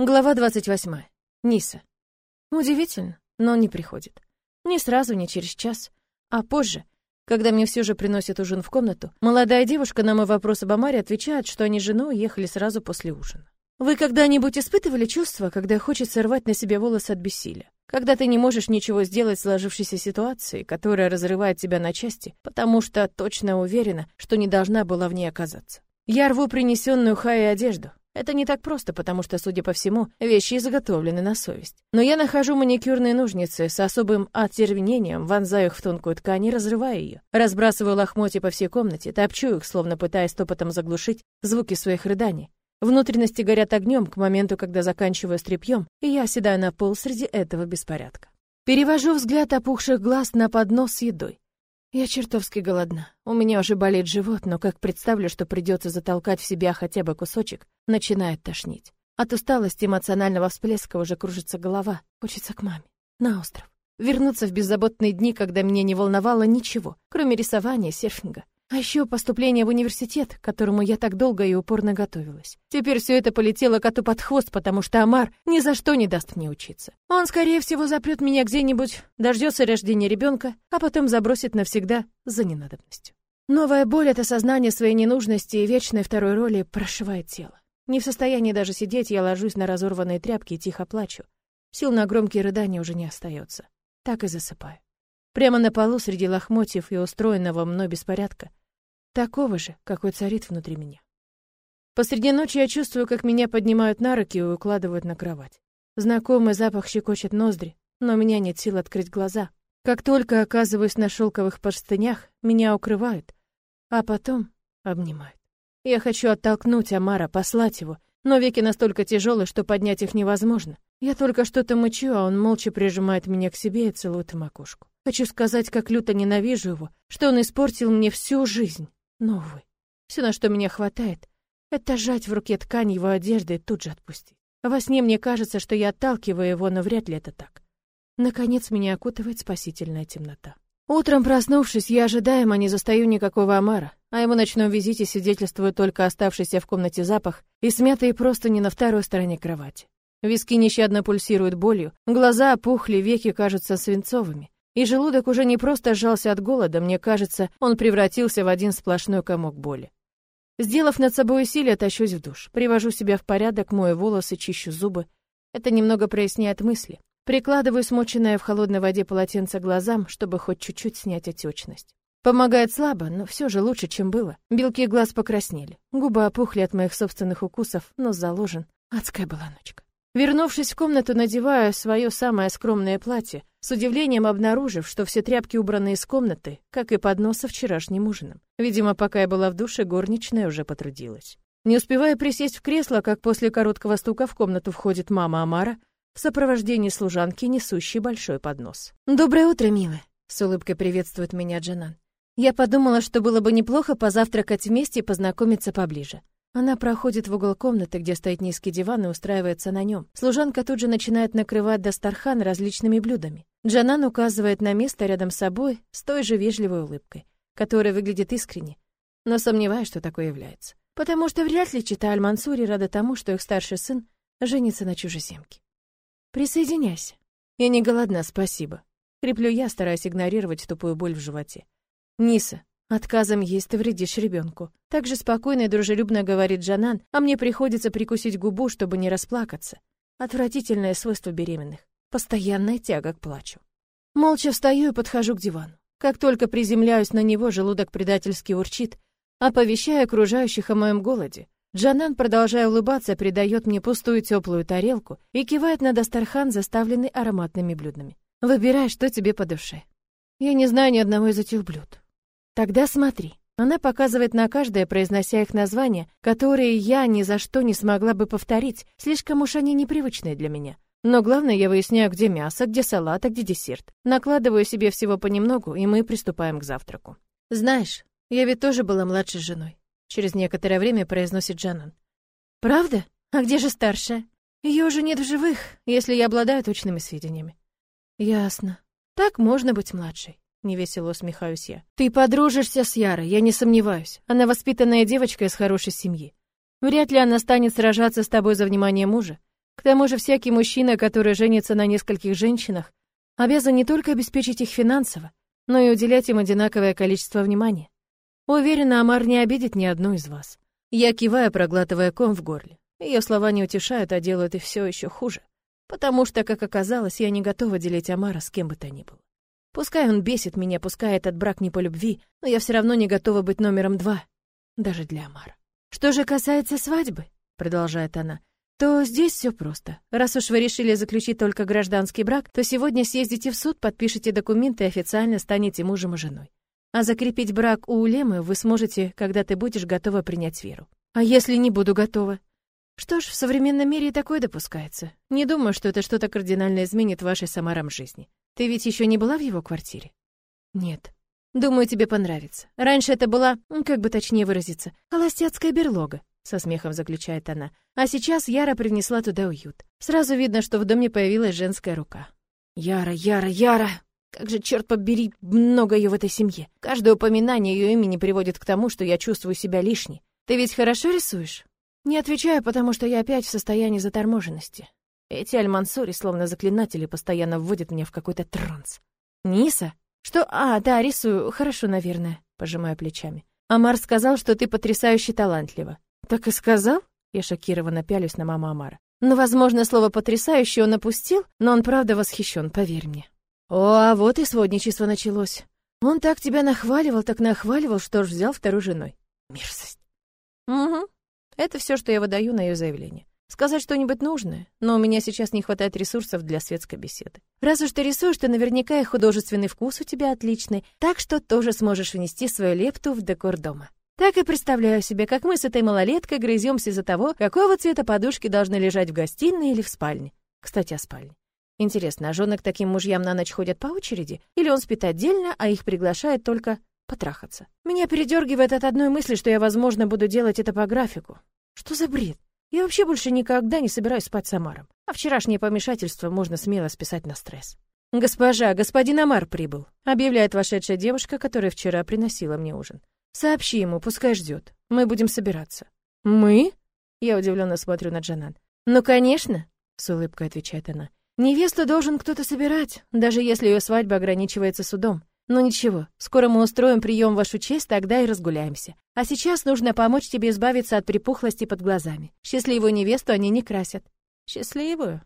Глава 28. Ниса. Удивительно, но он не приходит. Не сразу, не через час, а позже, когда мне все же приносят ужин в комнату, молодая девушка на мой вопрос об Амаре отвечает, что они с женой уехали сразу после ужина. Вы когда-нибудь испытывали чувство, когда хочется рвать на себе волосы от бессилия? Когда ты не можешь ничего сделать в сложившейся ситуации, которая разрывает тебя на части, потому что точно уверена, что не должна была в ней оказаться. Я рву принесенную Хае одежду, это не так просто, потому что, судя по всему, вещи изготовлены на совесть. Но я нахожу маникюрные ножницы с особым оттервенением, вонзаю их в тонкую ткань и разрываю ее. Разбрасываю лохмотья по всей комнате, топчу их, словно пытаясь топотом заглушить звуки своих рыданий. Внутренности горят огнем к моменту, когда заканчиваю стряпьем, и я оседаю на пол среди этого беспорядка. Перевожу взгляд опухших глаз на поднос с едой. Я чертовски голодна. У меня уже болит живот, но как представлю, что придется затолкать в себя хотя бы кусочек, начинает тошнить. От усталости эмоционального всплеска уже кружится голова. Хочется к маме. На остров. Вернуться в беззаботные дни, когда меня не волновало ничего, кроме рисования, серфинга. А еще поступление в университет, к которому я так долго и упорно готовилась. Теперь все это полетело коту под хвост, потому что Амар ни за что не даст мне учиться. Он, скорее всего, запрет меня где-нибудь, дождется рождения ребенка, а потом забросит навсегда за ненадобностью. Новая боль от осознания своей ненужности и вечной второй роли прошивает тело. Не в состоянии даже сидеть, я ложусь на разорванные тряпки и тихо плачу. Сил на громкие рыдания уже не остается. Так и засыпаю. Прямо на полу среди лохмотьев и устроенного мной беспорядка такого же, какой царит внутри меня. Посреди ночи я чувствую, как меня поднимают на руки и укладывают на кровать. Знакомый запах щекочет ноздри, но у меня нет сил открыть глаза. Как только оказываюсь на шелковых простынях, меня укрывают, а потом обнимают. Я хочу оттолкнуть Амара, послать его, но веки настолько тяжелые, что поднять их невозможно. Я только что-то мычу, а он молча прижимает меня к себе и целует макушку. Хочу сказать, как люто ненавижу его, что он испортил мне всю жизнь. Но, увы, все, на что меня хватает, это сжать в руке ткань его одежды и тут же отпустить. Во сне мне кажется, что я отталкиваю его, но вряд ли это так. Наконец меня окутывает спасительная темнота. Утром, проснувшись, я ожидаемо не застаю никакого Амара, а его ночном визите свидетельствует только оставшийся в комнате запах и смятые не на второй стороне кровати. Виски нещадно пульсируют болью, глаза опухли, веки кажутся свинцовыми. И желудок уже не просто сжался от голода, мне кажется, он превратился в один сплошной комок боли. Сделав над собой усилие, тащусь в душ. Привожу себя в порядок, мою волосы, чищу зубы. Это немного проясняет мысли. Прикладываю смоченное в холодной воде полотенце глазам, чтобы хоть чуть-чуть снять отечность. Помогает слабо, но все же лучше, чем было. Белки глаз покраснели. Губы опухли от моих собственных укусов, нос заложен. Адская была ночка. Вернувшись в комнату, надеваю свое самое скромное платье, с удивлением обнаружив, что все тряпки убраны из комнаты, как и поднос со вчерашним ужином. Видимо, пока я была в душе, горничная уже потрудилась. Не успевая присесть в кресло, как после короткого стука в комнату входит мама Амара в сопровождении служанки, несущей большой поднос. «Доброе утро, милая!» — с улыбкой приветствует меня Джанан. «Я подумала, что было бы неплохо позавтракать вместе и познакомиться поближе. Она проходит в угол комнаты, где стоит низкий диван, и устраивается на нем. Служанка тут же начинает накрывать Дастархан различными блюдами. Джанан указывает на место рядом с собой с той же вежливой улыбкой, которая выглядит искренне, но сомневаюсь, что такое является. Потому что вряд ли чита Аль-Мансури рада тому, что их старший сын женится на чужеземке. Присоединяйся. Я не голодна, спасибо. Креплю я, стараясь игнорировать тупую боль в животе. Ниса, Отказом есть ты вредишь ребенку. Так же спокойно и дружелюбно говорит Джанан, а мне приходится прикусить губу, чтобы не расплакаться. Отвратительное свойство беременных. Постоянная тяга к плачу. Молча встаю и подхожу к дивану. Как только приземляюсь на него, желудок предательски урчит, оповещая окружающих о моем голоде. Джанан, продолжая улыбаться, передает мне пустую теплую тарелку и кивает на Дастархан, заставленный ароматными блюдами. Выбирай, что тебе по душе. Я не знаю ни одного из этих блюд. Тогда смотри. Она показывает на каждое, произнося их названия, которые я ни за что не смогла бы повторить, слишком уж они непривычные для меня. Но главное, я выясняю, где мясо, где салат, а где десерт. Накладываю себе всего понемногу, и мы приступаем к завтраку. Знаешь, я ведь тоже была младшей женой. Через некоторое время произносит Джанан. Правда? А где же старшая? Ее уже нет в живых, если я обладаю точными сведениями. Ясно. Так можно быть младшей. Невесело усмехаюсь я. Ты подружишься с Ярой, я не сомневаюсь. Она воспитанная девочка из хорошей семьи. Вряд ли она станет сражаться с тобой за внимание мужа. К тому же всякий мужчина, который женится на нескольких женщинах, обязан не только обеспечить их финансово, но и уделять им одинаковое количество внимания. Уверена, Амар не обидит ни одну из вас. Я киваю, проглатывая ком в горле. Ее слова не утешают, а делают и все еще хуже. Потому что, как оказалось, я не готова делить Амара с кем бы то ни было. Пускай он бесит меня, пускай этот брак не по любви, но я все равно не готова быть номером два, даже для Амара. Что же касается свадьбы, продолжает она, то здесь все просто. Раз уж вы решили заключить только гражданский брак, то сегодня съездите в суд, подпишите документы и официально станете мужем и женой. А закрепить брак у Улемы вы сможете, когда ты будешь готова принять веру. А если не буду готова? Что ж, в современном мире такое допускается. Не думаю, что это что-то кардинально изменит вашей самарам жизни. Ты ведь еще не была в его квартире? Нет. Думаю, тебе понравится. Раньше это была, как бы точнее выразиться, холостяцкая берлога со смехом заключает она. А сейчас Яра привнесла туда уют. Сразу видно, что в доме появилась женская рука. Яра, Яра, Яра! Как же, черт побери, много ее в этой семье. Каждое упоминание ее имени приводит к тому, что я чувствую себя лишней. Ты ведь хорошо рисуешь? Не отвечаю, потому что я опять в состоянии заторможенности. Эти альмансори, словно заклинатели, постоянно вводят меня в какой-то транс. Ниса? Что? А, да, рисую. Хорошо, наверное. Пожимаю плечами. Амар сказал, что ты потрясающе талантлива. «Так и сказал?» Я шокированно пялюсь на маму Амара. «Ну, возможно, слово «потрясающе» он опустил, но он правда восхищен, поверь мне». «О, а вот и сводничество началось. Он так тебя нахваливал, так нахваливал, что ж взял второй женой. Мерзость». «Угу. Это все, что я выдаю на ее заявление. Сказать что-нибудь нужное, но у меня сейчас не хватает ресурсов для светской беседы. Раз уж ты рисуешь, то наверняка и художественный вкус у тебя отличный, так что тоже сможешь внести свою лепту в декор дома». Так и представляю себе, как мы с этой малолеткой грыземся из-за того, какого цвета подушки должны лежать в гостиной или в спальне. Кстати, о спальне. Интересно, а жены к таким мужьям на ночь ходят по очереди? Или он спит отдельно, а их приглашает только потрахаться? Меня передергивает от одной мысли, что я, возможно, буду делать это по графику. Что за бред? Я вообще больше никогда не собираюсь спать с Амаром. А вчерашнее помешательство можно смело списать на стресс. «Госпожа, господин Амар прибыл», — объявляет вошедшая девушка, которая вчера приносила мне ужин. Сообщи ему, пускай ждет. Мы будем собираться. Мы? Я удивленно смотрю на Джанан. Ну, конечно, с улыбкой отвечает она. Невесту должен кто-то собирать, даже если ее свадьба ограничивается судом. Ну ничего, скоро мы устроим прием в вашу честь, тогда и разгуляемся. А сейчас нужно помочь тебе избавиться от припухлости под глазами. Счастливую невесту они не красят. Счастливую?